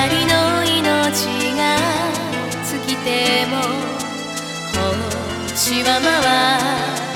光の命が尽きても星は回る。